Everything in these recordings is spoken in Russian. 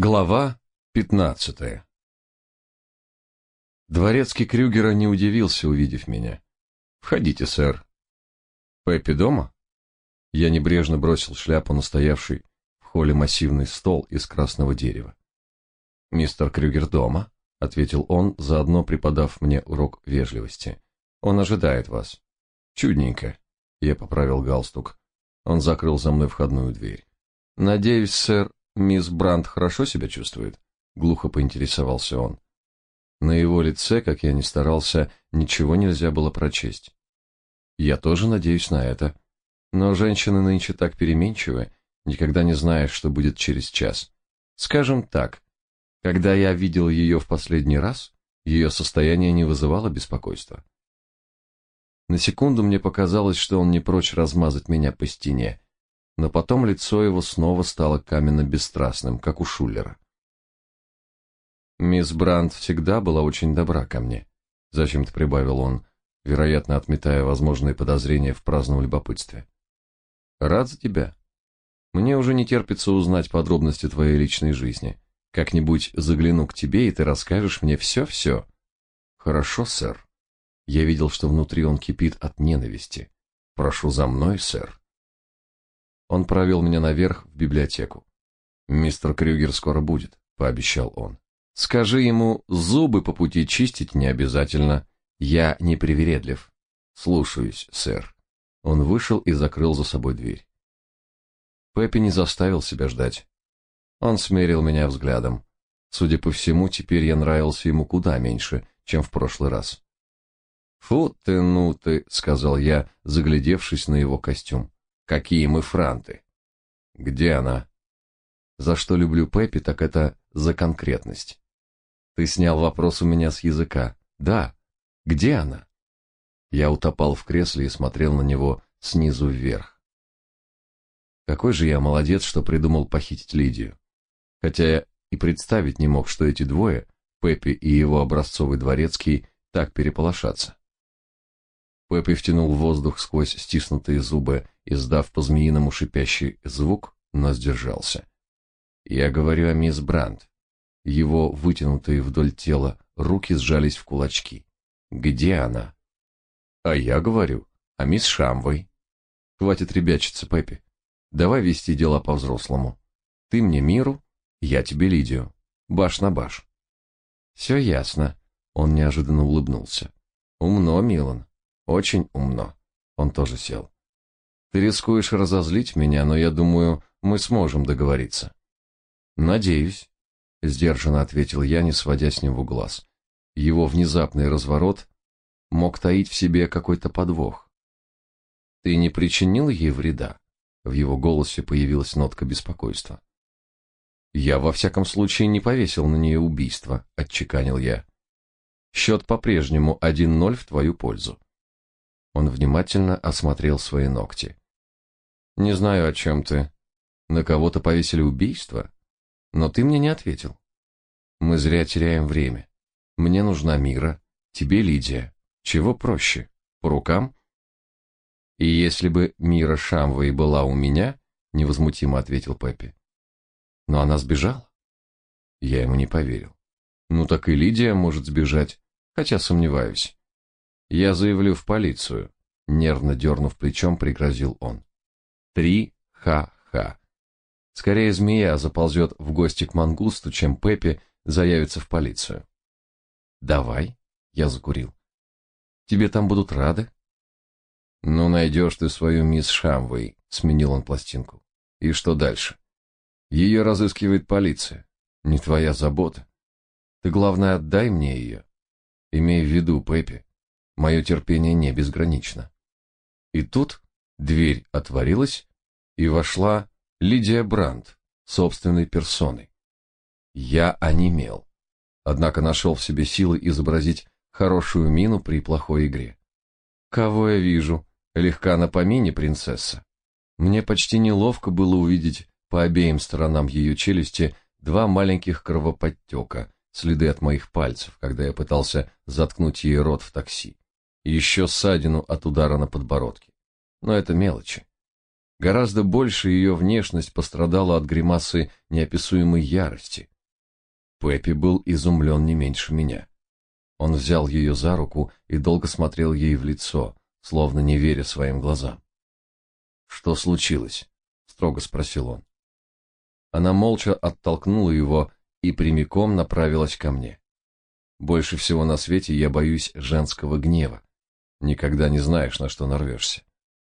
Глава пятнадцатая Дворецкий Крюгера не удивился, увидев меня. «Входите, сэр». «Пеппи дома?» Я небрежно бросил шляпу на стоявший в холле массивный стол из красного дерева. «Мистер Крюгер дома», — ответил он, заодно преподав мне урок вежливости. «Он ожидает вас». «Чудненько», — я поправил галстук. Он закрыл за мной входную дверь. «Надеюсь, сэр, «Мисс Брандт хорошо себя чувствует?» — глухо поинтересовался он. На его лице, как я ни старался, ничего нельзя было прочесть. Я тоже надеюсь на это. Но женщины нынче так переменчивы, никогда не знаешь, что будет через час. Скажем так, когда я видел ее в последний раз, ее состояние не вызывало беспокойства. На секунду мне показалось, что он не прочь размазать меня по стене, но потом лицо его снова стало каменно-бесстрастным, как у Шуллера. «Мисс Брандт всегда была очень добра ко мне», — зачем-то прибавил он, вероятно, отметая возможные подозрения в праздном любопытстве. «Рад за тебя. Мне уже не терпится узнать подробности твоей личной жизни. Как-нибудь загляну к тебе, и ты расскажешь мне все-все». «Хорошо, сэр». Я видел, что внутри он кипит от ненависти. «Прошу за мной, сэр». Он провел меня наверх в библиотеку. «Мистер Крюгер скоро будет», — пообещал он. «Скажи ему, зубы по пути чистить не обязательно. Я не привередлив». «Слушаюсь, сэр». Он вышел и закрыл за собой дверь. Пеппи не заставил себя ждать. Он смерил меня взглядом. Судя по всему, теперь я нравился ему куда меньше, чем в прошлый раз. «Фу ты, ну ты», — сказал я, заглядевшись на его костюм. Какие мы франты. Где она? За что люблю Пеппи, так это за конкретность. Ты снял вопрос у меня с языка. Да. Где она? Я утопал в кресле и смотрел на него снизу вверх. Какой же я молодец, что придумал похитить Лидию. Хотя я и представить не мог, что эти двое, Пеппи и его образцовый дворецкий, так переполошатся. Пеппи втянул воздух сквозь стиснутые зубы, издав по-змеиному шипящий звук, но сдержался. Я говорю о мисс Брандт. Его вытянутые вдоль тела руки сжались в кулачки. Где она? А я говорю о мисс Шамвой. Хватит ребячиться, Пеппи. Давай вести дела по-взрослому. Ты мне миру, я тебе Лидию. Баш на баш. Все ясно. Он неожиданно улыбнулся. Умно, Милан. Очень умно. Он тоже сел. Ты рискуешь разозлить меня, но я думаю, мы сможем договориться. Надеюсь, сдержанно ответил я, не сводя с него глаз. Его внезапный разворот мог таить в себе какой-то подвох. Ты не причинил ей вреда? В его голосе появилась нотка беспокойства. Я во всяком случае не повесил на нее убийство, отчеканил я. Счет по-прежнему 1-0 в твою пользу. Он внимательно осмотрел свои ногти. Не знаю, о чем ты. На кого-то повесили убийство? Но ты мне не ответил. Мы зря теряем время. Мне нужна Мира, тебе Лидия. Чего проще? По рукам? И если бы Мира Шамва и была у меня, невозмутимо ответил Пеппи. Но она сбежала. Я ему не поверил. Ну так и Лидия может сбежать, хотя сомневаюсь. Я заявлю в полицию, нервно дернув плечом, пригрозил он. Три ха-ха. Скорее змея заползет в гости к мангусту, чем Пеппи заявится в полицию. Давай, я закурил. Тебе там будут рады? Ну, найдешь ты свою мисс Шамвей, сменил он пластинку. И что дальше? Ее разыскивает полиция. Не твоя забота. Ты, главное, отдай мне ее. Имей в виду, Пеппи, Мое терпение не безгранично. И тут дверь отворилась, и вошла Лидия Брандт собственной персоной. Я онемел, однако нашел в себе силы изобразить хорошую мину при плохой игре. Кого я вижу? Легка на помине, принцесса. Мне почти неловко было увидеть по обеим сторонам ее челюсти два маленьких кровоподтека, следы от моих пальцев, когда я пытался заткнуть ей рот в такси еще ссадину от удара на подбородке. Но это мелочи. Гораздо больше ее внешность пострадала от гримасы неописуемой ярости. Пеппи был изумлен не меньше меня. Он взял ее за руку и долго смотрел ей в лицо, словно не веря своим глазам. «Что случилось?» — строго спросил он. Она молча оттолкнула его и прямиком направилась ко мне. Больше всего на свете я боюсь женского гнева. Никогда не знаешь, на что нарвешься.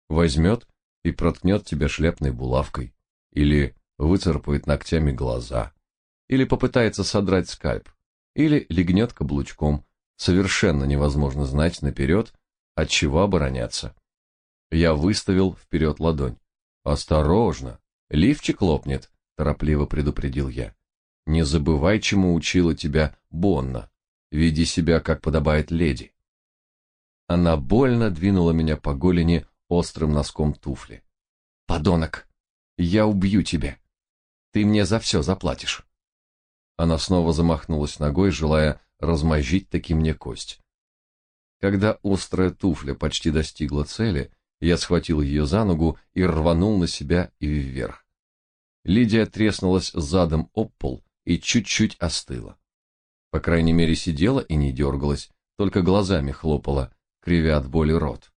Возьмет и проткнет тебя шляпной булавкой, или выцарапает ногтями глаза, или попытается содрать скальп, или легнет каблучком. Совершенно невозможно знать наперед, от чего обороняться. Я выставил вперед ладонь. «Осторожно! Лифчик лопнет!» — торопливо предупредил я. «Не забывай, чему учила тебя Бонна. Веди себя, как подобает леди». Она больно двинула меня по голени острым носком туфли. «Подонок! Я убью тебя! Ты мне за все заплатишь!» Она снова замахнулась ногой, желая размозжить таки мне кость. Когда острая туфля почти достигла цели, я схватил ее за ногу и рванул на себя и вверх. Лидия треснулась задом об пол и чуть-чуть остыла. По крайней мере, сидела и не дергалась, только глазами хлопала, кривя от боли рот.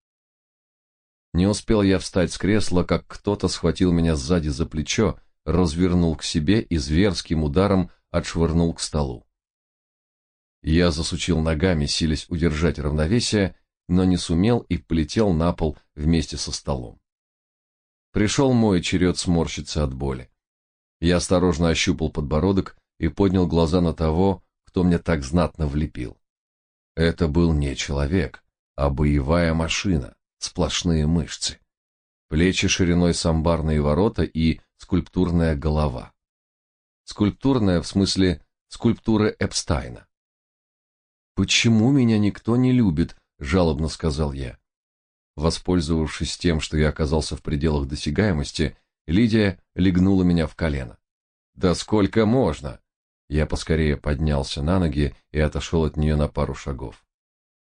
Не успел я встать с кресла, как кто-то схватил меня сзади за плечо, развернул к себе и зверским ударом отшвырнул к столу. Я засучил ногами, силясь удержать равновесие, но не сумел и полетел на пол вместе со столом. Пришел мой черед сморщиться от боли. Я осторожно ощупал подбородок и поднял глаза на того, кто мне так знатно влепил. Это был не человек, а боевая машина сплошные мышцы, плечи шириной с амбарные ворота и скульптурная голова. Скульптурная в смысле скульптуры Эпстайна. «Почему меня никто не любит?» – жалобно сказал я. Воспользовавшись тем, что я оказался в пределах досягаемости, Лидия легнула меня в колено. «Да сколько можно?» Я поскорее поднялся на ноги и отошел от нее на пару шагов.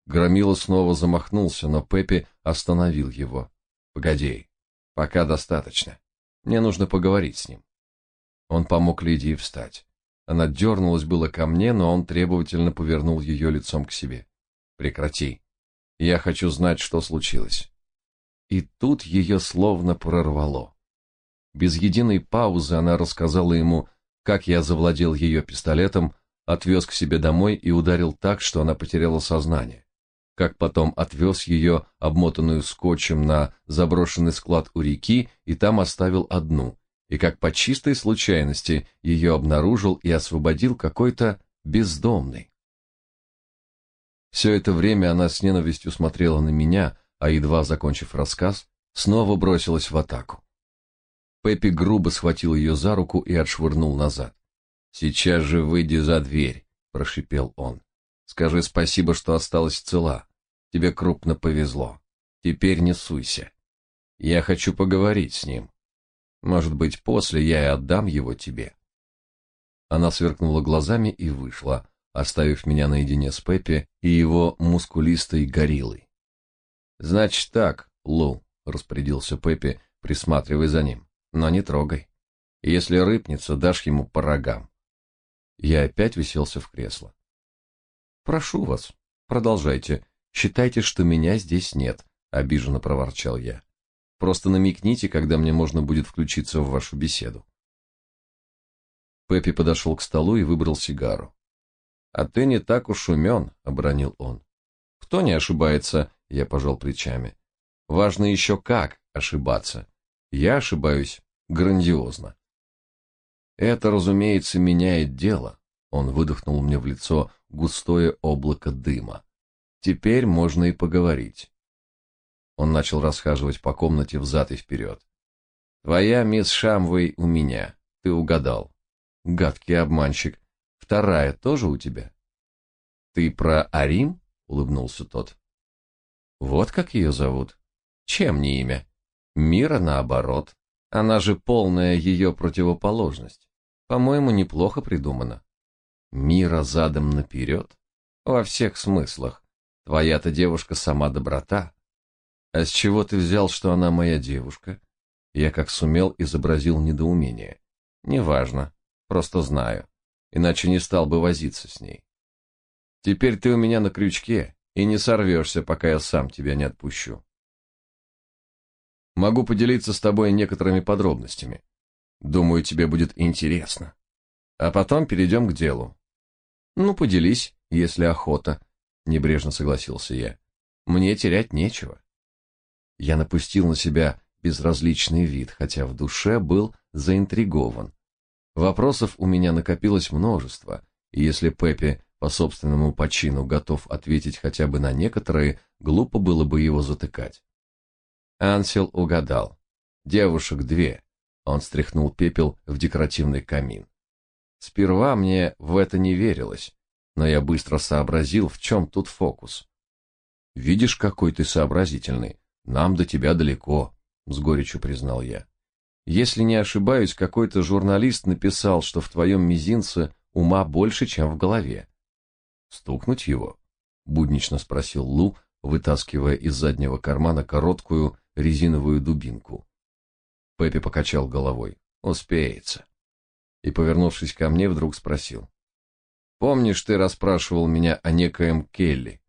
Громила снова замахнулся, но Пеппи остановил его. «Погоди, пока достаточно. Мне нужно поговорить с ним». Он помог Лидии встать. Она дернулась было ко мне, но он требовательно повернул ее лицом к себе. «Прекрати. Я хочу знать, что случилось». И тут ее словно прорвало. Без единой паузы она рассказала ему, как я завладел ее пистолетом, отвез к себе домой и ударил так, что она потеряла сознание как потом отвез ее, обмотанную скотчем, на заброшенный склад у реки и там оставил одну, и как по чистой случайности ее обнаружил и освободил какой-то бездомный. Все это время она с ненавистью смотрела на меня, а едва закончив рассказ, снова бросилась в атаку. Пеппи грубо схватил ее за руку и отшвырнул назад. «Сейчас же выйди за дверь», — прошипел он. Скажи спасибо, что осталась цела. Тебе крупно повезло. Теперь не суйся. Я хочу поговорить с ним. Может быть, после я и отдам его тебе. Она сверкнула глазами и вышла, оставив меня наедине с Пеппи и его мускулистой гориллой. Значит так, Лу, распорядился Пеппи, присматривая за ним. Но не трогай. Если рыпнется, дашь ему по рогам. Я опять виселся в кресло. Прошу вас, продолжайте. Считайте, что меня здесь нет, обиженно проворчал я. Просто намекните, когда мне можно будет включиться в вашу беседу. Пеппи подошел к столу и выбрал сигару. А ты не так уж умен, обронил он. Кто не ошибается, я пожал плечами. Важно еще как ошибаться. Я ошибаюсь грандиозно. Это, разумеется, меняет дело. Он выдохнул мне в лицо густое облако дыма. Теперь можно и поговорить. Он начал расхаживать по комнате взад и вперед. Твоя мисс Шамвей у меня. Ты угадал. Гадкий обманщик. Вторая тоже у тебя? Ты про Арим? улыбнулся тот. Вот как ее зовут. Чем не имя? Мира наоборот. Она же полная ее противоположность. По-моему, неплохо придумано. Мира задом наперед? Во всех смыслах. Твоя-то девушка сама доброта. А с чего ты взял, что она моя девушка? Я как сумел изобразил недоумение. Неважно, просто знаю, иначе не стал бы возиться с ней. Теперь ты у меня на крючке и не сорвешься, пока я сам тебя не отпущу. Могу поделиться с тобой некоторыми подробностями. Думаю, тебе будет интересно. А потом перейдем к делу. Ну, поделись, если охота, небрежно согласился я. Мне терять нечего. Я напустил на себя безразличный вид, хотя в душе был заинтригован. Вопросов у меня накопилось множество, и если Пеппи по собственному почину готов ответить хотя бы на некоторые, глупо было бы его затыкать. Ансел угадал. Девушек две. Он стряхнул пепел в декоративный камин. Сперва мне в это не верилось, но я быстро сообразил, в чем тут фокус. Видишь, какой ты сообразительный. Нам до тебя далеко, с горечью признал я. Если не ошибаюсь, какой-то журналист написал, что в твоем мизинце ума больше, чем в голове. Стукнуть его? буднично спросил Лу, вытаскивая из заднего кармана короткую резиновую дубинку. Пеппи покачал головой. Успеется. И, повернувшись ко мне, вдруг спросил: "Помнишь, ты расспрашивал меня о некоем Келли?"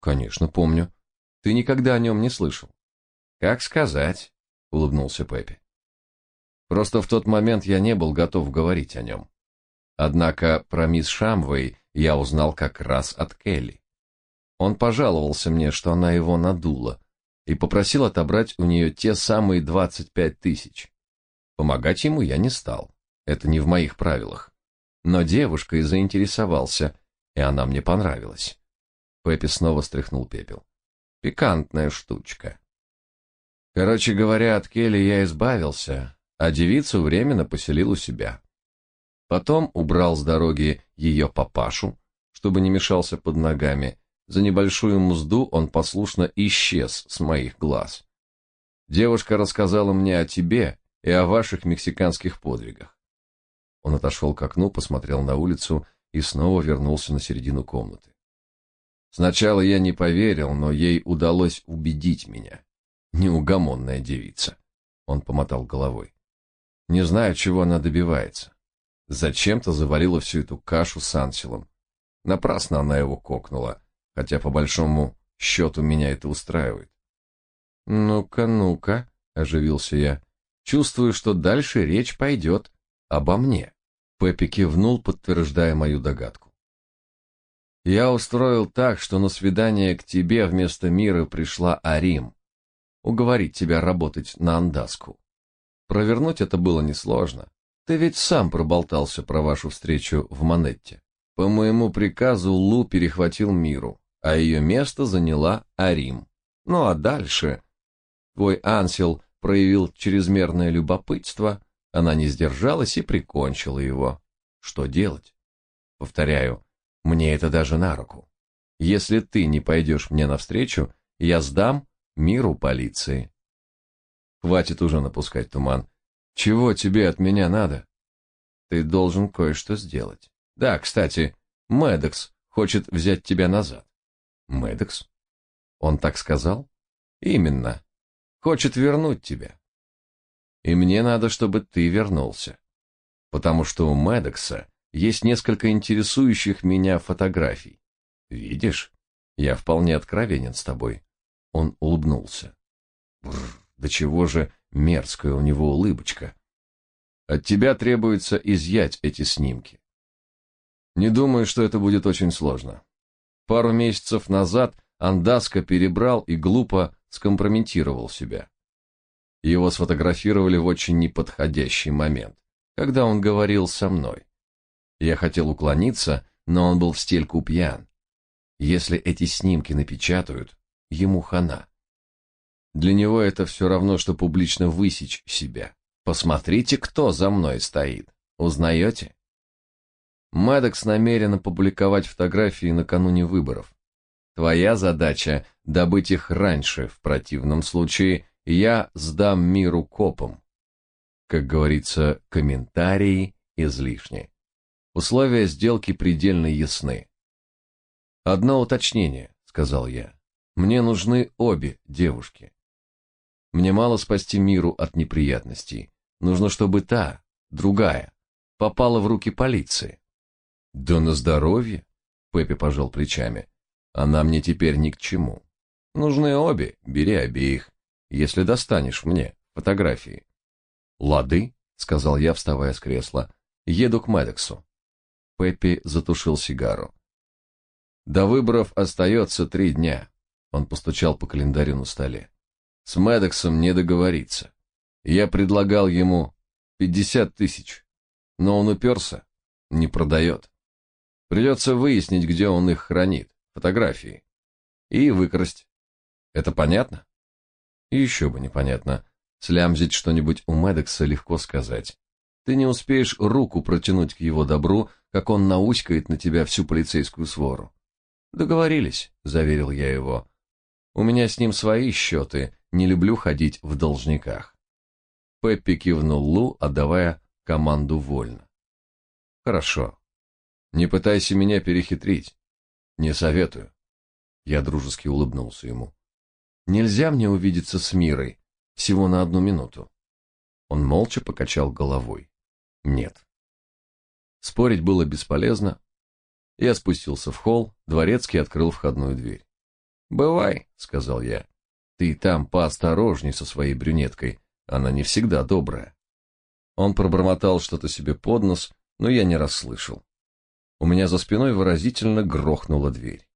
"Конечно, помню. Ты никогда о нем не слышал?" "Как сказать?" улыбнулся Пеппи. Просто в тот момент я не был готов говорить о нем. Однако про мисс Шамвей я узнал как раз от Келли. Он пожаловался мне, что она его надула, и попросил отобрать у нее те самые двадцать пять тысяч. Помогать ему я не стал, это не в моих правилах. Но девушкой заинтересовался, и она мне понравилась. Пеппи снова стряхнул пепел. Пикантная штучка. Короче говоря, от Келли я избавился, а девицу временно поселил у себя. Потом убрал с дороги ее папашу, чтобы не мешался под ногами. За небольшую мзду он послушно исчез с моих глаз. Девушка рассказала мне о тебе и о ваших мексиканских подвигах. Он отошел к окну, посмотрел на улицу и снова вернулся на середину комнаты. Сначала я не поверил, но ей удалось убедить меня. Неугомонная девица. Он помотал головой. Не знаю, чего она добивается. Зачем-то заварила всю эту кашу с Анселом. Напрасно она его кокнула, хотя по большому счету меня это устраивает. Ну-ка, ну-ка, оживился я. Чувствую, что дальше речь пойдет обо мне. Пеппи кивнул, подтверждая мою догадку. Я устроил так, что на свидание к тебе вместо Мира пришла Арим. Уговорить тебя работать на Андаску. Провернуть это было несложно. Ты ведь сам проболтался про вашу встречу в Манетте. По моему приказу Лу перехватил миру, а ее место заняла Арим. Ну а дальше твой Ансел проявил чрезмерное любопытство, она не сдержалась и прикончила его. Что делать? Повторяю, мне это даже на руку. Если ты не пойдешь мне навстречу, я сдам миру полиции. Хватит уже напускать туман. Чего тебе от меня надо? Ты должен кое-что сделать. Да, кстати, Медекс хочет взять тебя назад. Медекс? Он так сказал? Именно. Хочет вернуть тебя. И мне надо, чтобы ты вернулся. Потому что у Медекса есть несколько интересующих меня фотографий. Видишь? Я вполне откровенен с тобой. Он улыбнулся. Бррр. Да чего же мерзкая у него улыбочка. От тебя требуется изъять эти снимки. Не думаю, что это будет очень сложно. Пару месяцев назад Андаска перебрал и глупо скомпрометировал себя. Его сфотографировали в очень неподходящий момент, когда он говорил со мной. Я хотел уклониться, но он был в стельку пьян. Если эти снимки напечатают, ему хана. Для него это все равно, что публично высечь себя. Посмотрите, кто за мной стоит. Узнаете? Мэддокс намерен опубликовать фотографии накануне выборов. Твоя задача – добыть их раньше, в противном случае я сдам миру копам. Как говорится, комментарии излишни. Условия сделки предельно ясны. «Одно уточнение», — сказал я. «Мне нужны обе девушки. Мне мало спасти миру от неприятностей. Нужно, чтобы та, другая, попала в руки полиции. Да на здоровье, Пеппи пожал плечами. Она мне теперь ни к чему. Нужны обе, бери обеих, если достанешь мне фотографии. Лады, сказал я, вставая с кресла. Еду к Медексу. Пеппи затушил сигару. До выборов остается три дня. Он постучал по календарю на столе. С Медексом не договориться. Я предлагал ему пятьдесят тысяч, но он уперся, не продает. Придется выяснить, где он их хранит, фотографии, и выкрасть. Это понятно? И еще бы непонятно. Слямзить что-нибудь у Медекса легко сказать. Ты не успеешь руку протянуть к его добру, как он науськает на тебя всю полицейскую свору. Договорились, заверил я его. У меня с ним свои счеты, не люблю ходить в должниках. Пеппи кивнул Лу, отдавая команду вольно. Хорошо. Не пытайся меня перехитрить. Не советую. Я дружески улыбнулся ему. Нельзя мне увидеться с Мирой всего на одну минуту. Он молча покачал головой. Нет. Спорить было бесполезно. Я спустился в холл, дворецкий открыл входную дверь. «Бывай», — сказал я. «Ты там поосторожней со своей брюнеткой, она не всегда добрая». Он пробормотал что-то себе под нос, но я не расслышал. У меня за спиной выразительно грохнула дверь.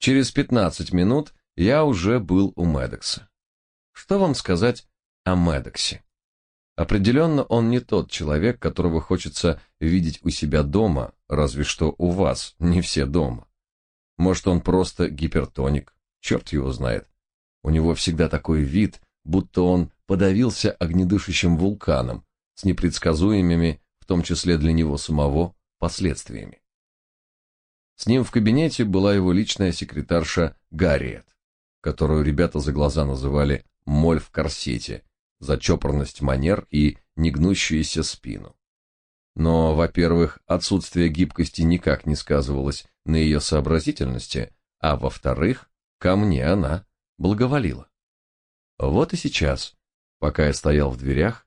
Через пятнадцать минут я уже был у Медекса. Что вам сказать о Медексе? Определенно он не тот человек, которого хочется видеть у себя дома, разве что у вас не все дома. Может, он просто гипертоник, черт его знает. У него всегда такой вид, будто он подавился огнедышащим вулканом с непредсказуемыми, в том числе для него самого, последствиями. С ним в кабинете была его личная секретарша Гарриет, которую ребята за глаза называли «моль в корсете», за чопорность манер и негнущуюся спину. Но, во-первых, отсутствие гибкости никак не сказывалось на ее сообразительности, а во-вторых, ко мне она благоволила. Вот и сейчас, пока я стоял в дверях,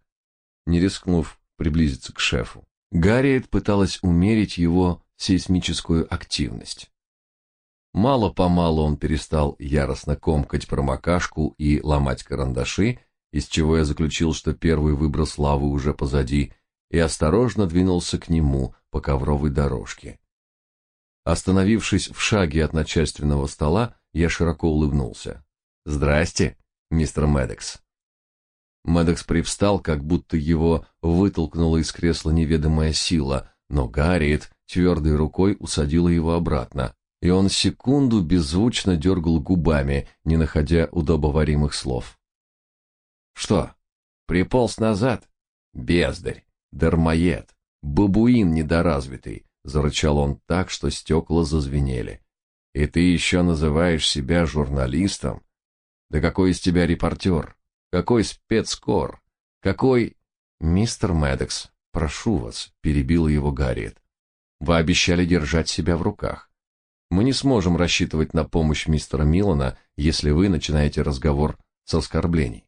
не рискнув приблизиться к шефу, Гарриет пыталась умерить его сейсмическую активность. Мало-помалу он перестал яростно комкать промокашку и ломать карандаши, из чего я заключил, что первый выброс лавы уже позади, и осторожно двинулся к нему по ковровой дорожке. Остановившись в шаге от начальственного стола, я широко улыбнулся. «Здрасте, мистер Медекс». Медекс привстал, как будто его вытолкнула из кресла неведомая сила, но Гарриет твердой рукой усадила его обратно, и он секунду беззвучно дергал губами, не находя удобоваримых слов. «Что, приполз назад? Бездарь, дармоед, бабуин недоразвитый!» — зарычал он так, что стекла зазвенели. «И ты еще называешь себя журналистом? Да какой из тебя репортер? Какой спецкор? Какой... Мистер Медекс, прошу вас, перебил его Гарриет. Вы обещали держать себя в руках. Мы не сможем рассчитывать на помощь мистера Милана, если вы начинаете разговор с оскорблений.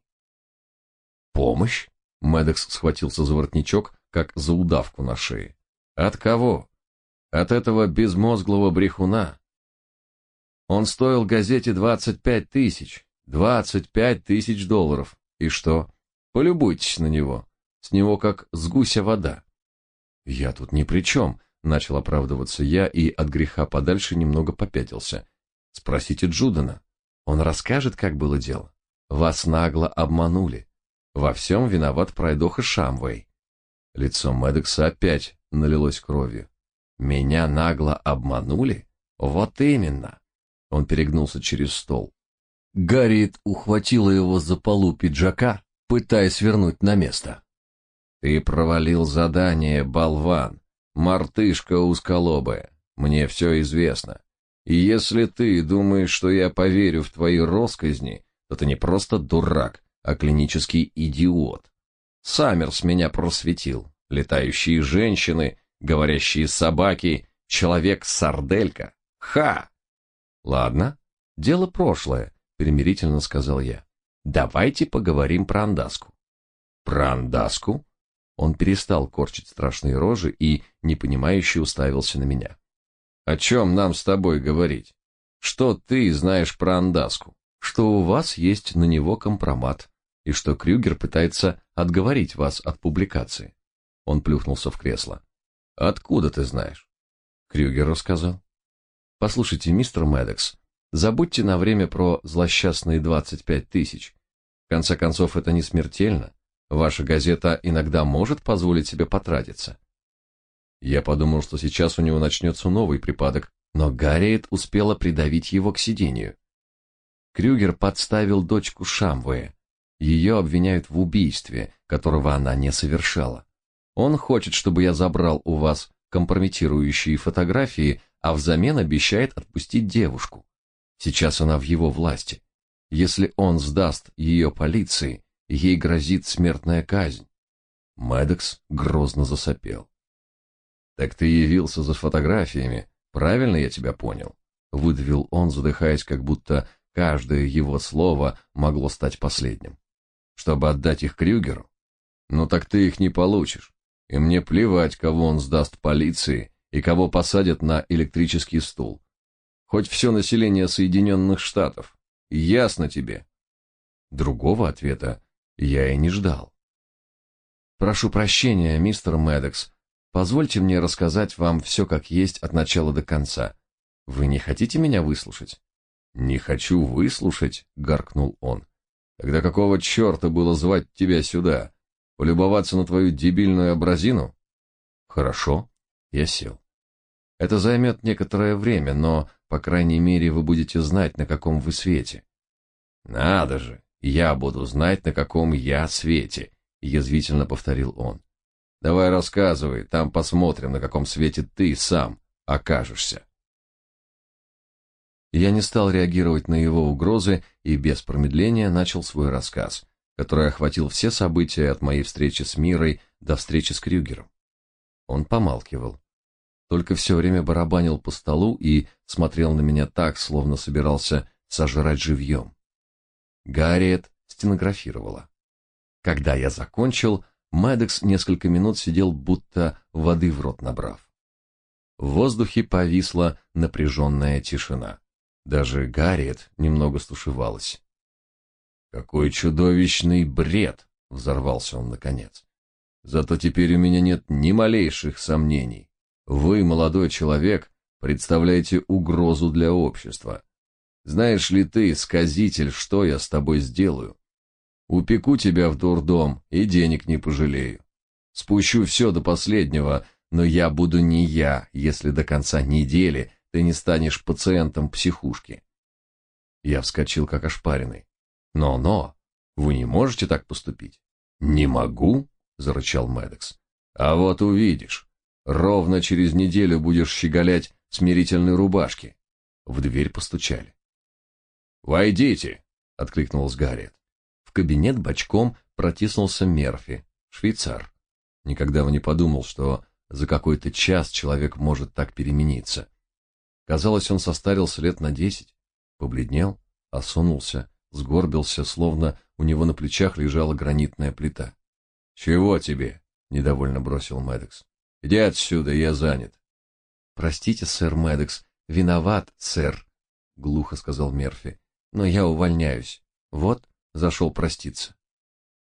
Помощь? Медекс схватился за воротничок, как за удавку на шее. От кого? От этого безмозглого брехуна. Он стоил газете двадцать пять тысяч. Двадцать пять тысяч долларов. И что? Полюбуйтесь на него. С него как с гуся вода. Я тут ни при чем, начал оправдываться я и от греха подальше немного попятился. Спросите Джудана. Он расскажет, как было дело. Вас нагло обманули. Во всем виноват пройдоха Шамвей. Лицо Медекса опять налилось кровью. Меня нагло обманули? Вот именно. Он перегнулся через стол. Гарриет ухватила его за полу пиджака, пытаясь вернуть на место. «Ты провалил задание, болван, мартышка узколобая, мне все известно. И если ты думаешь, что я поверю в твои росказни, то ты не просто дурак, а клинический идиот. Саммерс меня просветил. Летающие женщины, говорящие собаки, человек-сарделька. Ха! Ладно, дело прошлое примирительно сказал я. Давайте поговорим про Андаску. Про Андаску? Он перестал корчить страшные рожи и непонимающе уставился на меня. О чем нам с тобой говорить? Что ты знаешь про Андаску? Что у вас есть на него компромат и что Крюгер пытается отговорить вас от публикации. Он плюхнулся в кресло. Откуда ты знаешь? Крюгер рассказал. Послушайте, мистер Медекс, забудьте на время про злосчастные двадцать пять тысяч. В конце концов, это не смертельно. Ваша газета иногда может позволить себе потратиться. Я подумал, что сейчас у него начнется новый припадок, но Гарриет успела придавить его к сидению. Крюгер подставил дочку Шамвея. Ее обвиняют в убийстве, которого она не совершала. Он хочет, чтобы я забрал у вас компрометирующие фотографии, а взамен обещает отпустить девушку. Сейчас она в его власти. Если он сдаст ее полиции, ей грозит смертная казнь. Мэддокс грозно засопел. Так ты явился за фотографиями, правильно я тебя понял? выдавил он, задыхаясь, как будто каждое его слово могло стать последним. Чтобы отдать их Крюгеру? Ну так ты их не получишь. И мне плевать, кого он сдаст полиции и кого посадят на электрический стул. Хоть все население Соединенных Штатов. Ясно тебе? Другого ответа я и не ждал. Прошу прощения, мистер Медекс. Позвольте мне рассказать вам все как есть от начала до конца. Вы не хотите меня выслушать? Не хочу выслушать, гаркнул он. Тогда какого черта было звать тебя сюда? Полюбоваться на твою дебильную образину? Хорошо, я сел. Это займет некоторое время, но, по крайней мере, вы будете знать, на каком вы свете. Надо же, я буду знать, на каком я свете, язвительно повторил он. Давай рассказывай, там посмотрим, на каком свете ты сам окажешься. Я не стал реагировать на его угрозы и без промедления начал свой рассказ, который охватил все события от моей встречи с Мирой до встречи с Крюгером. Он помалкивал, только все время барабанил по столу и смотрел на меня так, словно собирался сожрать живьем. Гарриет стенографировала. Когда я закончил, Мэддокс несколько минут сидел, будто воды в рот набрав. В воздухе повисла напряженная тишина. Даже Гарриет немного стушевалась. Какой чудовищный бред, взорвался он наконец. Зато теперь у меня нет ни малейших сомнений. Вы, молодой человек, представляете угрозу для общества. Знаешь ли ты, сказитель, что я с тобой сделаю? Упеку тебя в дурдом и денег не пожалею. Спущу все до последнего, но я буду не я, если до конца недели ты не станешь пациентом психушки. Я вскочил как ошпаренный. Но-но, вы не можете так поступить. Не могу, зарычал Медекс. А вот увидишь. Ровно через неделю будешь щеголять смирительной рубашке. В дверь постучали. Войдите, откликнулась Гарриет. В кабинет бочком протиснулся Мерфи, швейцар. Никогда бы не подумал, что за какой-то час человек может так перемениться. Казалось, он состарился лет на десять, побледнел, осунулся сгорбился, словно у него на плечах лежала гранитная плита. "Чего тебе?" недовольно бросил Медекс. "Иди отсюда, я занят". "Простите, сэр Медекс, виноват, сэр", глухо сказал Мерфи. "Но я увольняюсь. Вот, зашел проститься".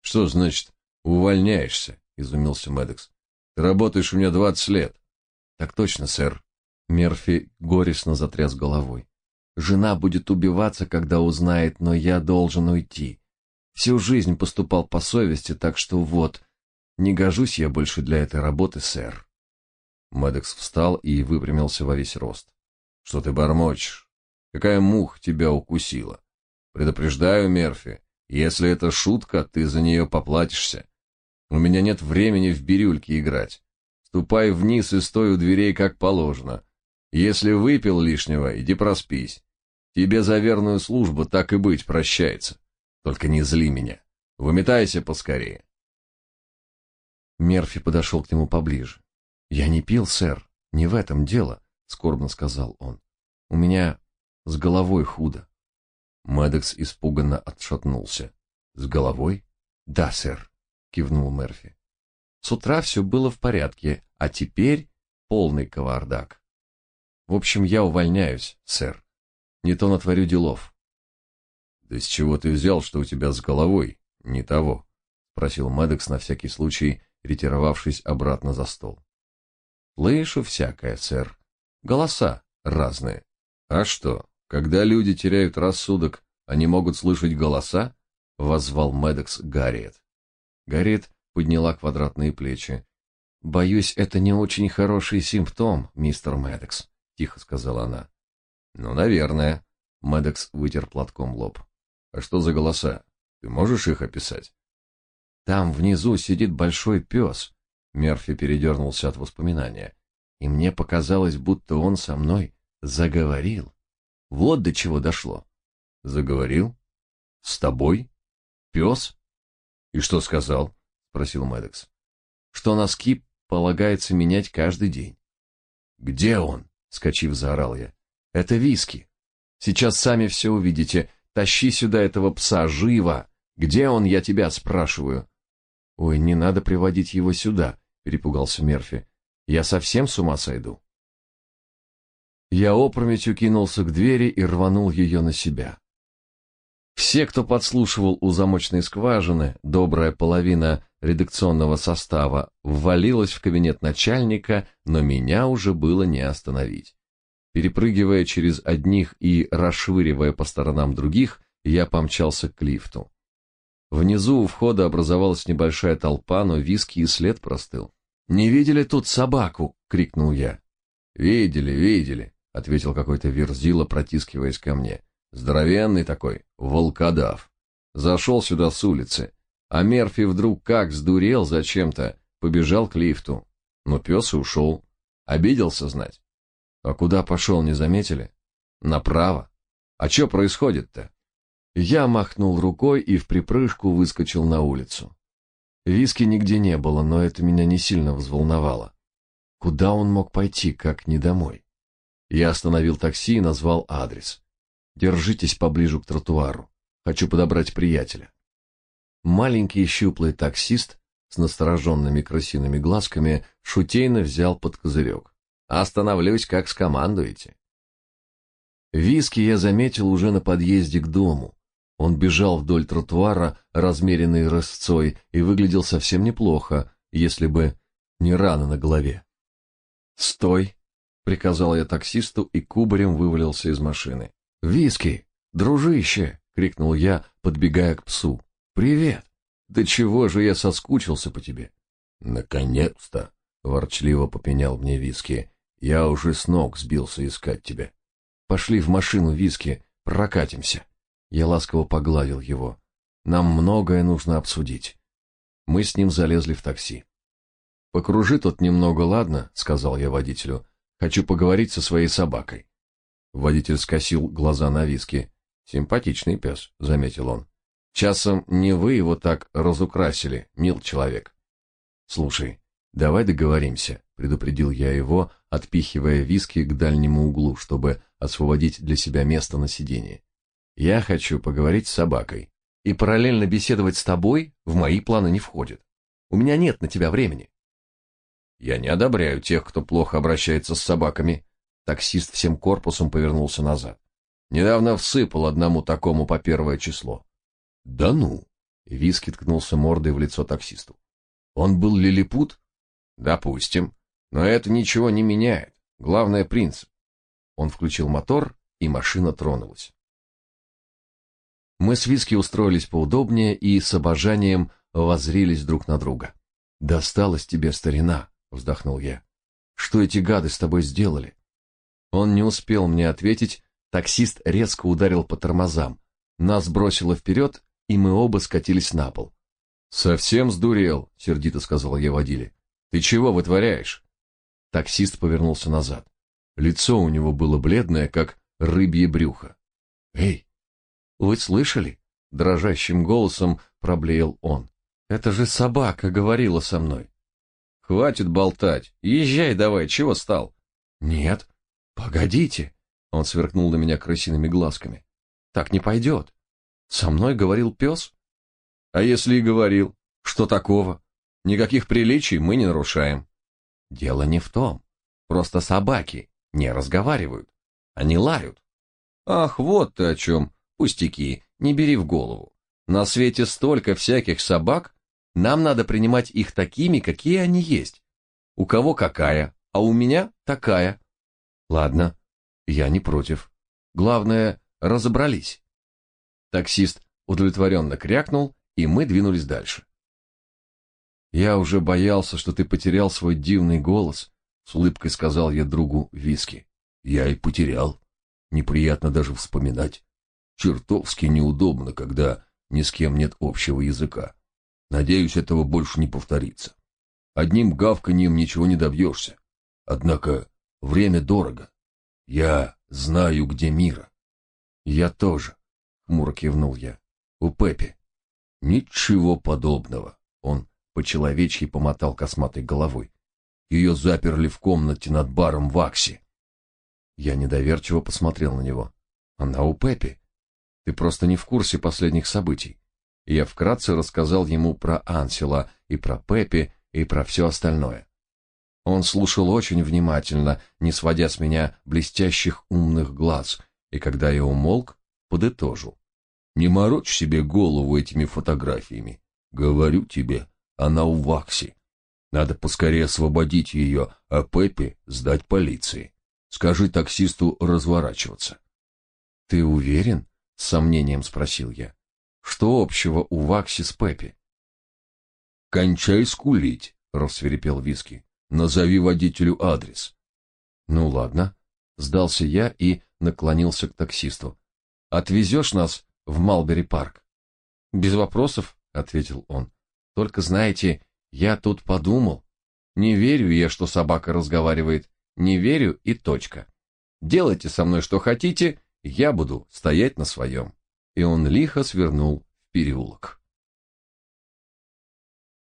"Что значит увольняешься?" изумился Медекс. "Ты работаешь у меня двадцать лет". "Так точно, сэр". Мерфи горестно затряс головой. Жена будет убиваться, когда узнает, но я должен уйти. Всю жизнь поступал по совести, так что вот, не гожусь я больше для этой работы, сэр. Медекс встал и выпрямился во весь рост. Что ты бормочешь? Какая мух тебя укусила? Предупреждаю, Мерфи, если это шутка, ты за нее поплатишься. У меня нет времени в бирюльке играть. Ступай вниз и стой у дверей как положено. Если выпил лишнего, иди проспись. Тебе за верную службу так и быть прощается. Только не зли меня. Выметайся поскорее. Мерфи подошел к нему поближе. Я не пил, сэр, не в этом дело, скорбно сказал он. У меня с головой худо. Медекс испуганно отшатнулся. С головой? Да, сэр, кивнул Мерфи. С утра все было в порядке, а теперь полный кавардак. В общем, я увольняюсь, сэр. Не то натворю делов. Да с чего ты взял, что у тебя с головой не того? спросил Медекс на всякий случай, ретировавшись обратно за стол. Слышу всякое, сэр. Голоса разные. А что, когда люди теряют рассудок, они могут слышать голоса? воззвал Медекс Гарриет. Гарриет подняла квадратные плечи. Боюсь, это не очень хороший симптом, мистер Медекс, тихо сказала она. Ну, наверное. Медекс вытер платком лоб. А что за голоса? Ты можешь их описать? Там внизу сидит большой пес. Мерфи передернулся от воспоминания. И мне показалось, будто он со мной заговорил. Вот до чего дошло. Заговорил? С тобой? Пес? И что сказал? спросил Медекс. Что носки полагается менять каждый день. Где он? скачив, заорал я. Это виски. Сейчас сами все увидите. Тащи сюда этого пса живо. Где он, я тебя спрашиваю? Ой, не надо приводить его сюда, перепугался Мерфи. Я совсем с ума сойду. Я опрометью кинулся к двери и рванул ее на себя. Все, кто подслушивал у замочной скважины, добрая половина редакционного состава, ввалилась в кабинет начальника, но меня уже было не остановить. Перепрыгивая через одних и расшвыривая по сторонам других, я помчался к лифту. Внизу у входа образовалась небольшая толпа, но виски и след простыл. «Не видели тут собаку?» — крикнул я. «Видели, видели», — ответил какой-то верзила, протискиваясь ко мне. «Здоровенный такой, волкодав. Зашел сюда с улицы, а Мерфи вдруг как сдурел зачем-то, побежал к лифту. Но пес и ушел. Обиделся знать. А куда пошел, не заметили? Направо. А что происходит-то? Я махнул рукой и в припрыжку выскочил на улицу. Виски нигде не было, но это меня не сильно взволновало. Куда он мог пойти, как не домой? Я остановил такси и назвал адрес. Держитесь поближе к тротуару. Хочу подобрать приятеля. Маленький щуплый таксист с настороженными крысиными глазками шутейно взял под козырек. Остановлюсь, как скомандуете. Виски я заметил уже на подъезде к дому. Он бежал вдоль тротуара, размеренной рысцой, и выглядел совсем неплохо, если бы не рана на голове. «Стой!» — приказал я таксисту и кубарем вывалился из машины. «Виски! Дружище!» — крикнул я, подбегая к псу. «Привет! Да чего же я соскучился по тебе?» «Наконец-то!» — ворчливо попенял мне Виски. «Я уже с ног сбился искать тебя». «Пошли в машину, Виски, прокатимся!» Я ласково погладил его. Нам многое нужно обсудить. Мы с ним залезли в такси. Покружи тут немного, ладно, сказал я водителю. Хочу поговорить со своей собакой. Водитель скосил глаза на виски. Симпатичный пес», — заметил он. Часом не вы его так разукрасили, мил человек. Слушай, давай договоримся, предупредил я его, отпихивая виски к дальнему углу, чтобы освободить для себя место на сиденье. Я хочу поговорить с собакой. И параллельно беседовать с тобой в мои планы не входит. У меня нет на тебя времени. Я не одобряю тех, кто плохо обращается с собаками. Таксист всем корпусом повернулся назад. Недавно всыпал одному такому по первое число. Да ну. Виски ткнулся мордой в лицо таксисту. Он был лилипут? Допустим. Но это ничего не меняет. Главное принцип. Он включил мотор, и машина тронулась. Мы с Виски устроились поудобнее и с обожанием воззрились друг на друга. «Досталась тебе старина», — вздохнул я. «Что эти гады с тобой сделали?» Он не успел мне ответить, таксист резко ударил по тормозам. Нас бросило вперед, и мы оба скатились на пол. «Совсем сдурел», — сердито сказал я водиле. «Ты чего вытворяешь?» Таксист повернулся назад. Лицо у него было бледное, как рыбье брюхо. «Эй, вы слышали? дрожащим голосом проблеял он. Это же собака говорила со мной. Хватит болтать. Езжай давай, чего стал? Нет. Погодите. Он сверкнул на меня крысиными глазками. Так не пойдет. Со мной говорил пес? А если и говорил, что такого? Никаких приличий мы не нарушаем. Дело не в том. Просто собаки не разговаривают. Они лают. Ах, вот ты о чем. Пустяки, не бери в голову. На свете столько всяких собак, нам надо принимать их такими, какие они есть. У кого какая, а у меня такая. Ладно, я не против. Главное, разобрались. Таксист удовлетворенно крякнул, и мы двинулись дальше. Я уже боялся, что ты потерял свой дивный голос, с улыбкой сказал я другу Виски. Я и потерял. Неприятно даже вспоминать. Чертовски неудобно, когда ни с кем нет общего языка. Надеюсь, этого больше не повторится. Одним гавканьем ничего не добьешься. Однако время дорого. Я знаю, где мира. Я тоже, хмуро кивнул я. У Пепи. Ничего подобного. Он по-человечьи помотал косматой головой. Ее заперли в комнате над баром в Аксе. Я недоверчиво посмотрел на него. Она у Пепи. Ты просто не в курсе последних событий. Я вкратце рассказал ему про Ансела и про Пепи и про все остальное. Он слушал очень внимательно, не сводя с меня блестящих умных глаз, и когда я умолк, подытожил. Не морочь себе голову этими фотографиями. Говорю тебе, она у Вакси. Надо поскорее освободить ее, а Пеппи сдать полиции. Скажи таксисту разворачиваться. Ты уверен? с сомнением спросил я. Что общего у Вакси с Пеппи? Кончай скулить, рассверепел Виски. Назови водителю адрес. Ну ладно, сдался я и наклонился к таксисту. Отвезешь нас в Малбери-парк? Без вопросов, ответил он. Только знаете, я тут подумал. Не верю я, что собака разговаривает. Не верю и точка. Делайте со мной что хотите, я буду стоять на своем. И он лихо свернул в переулок.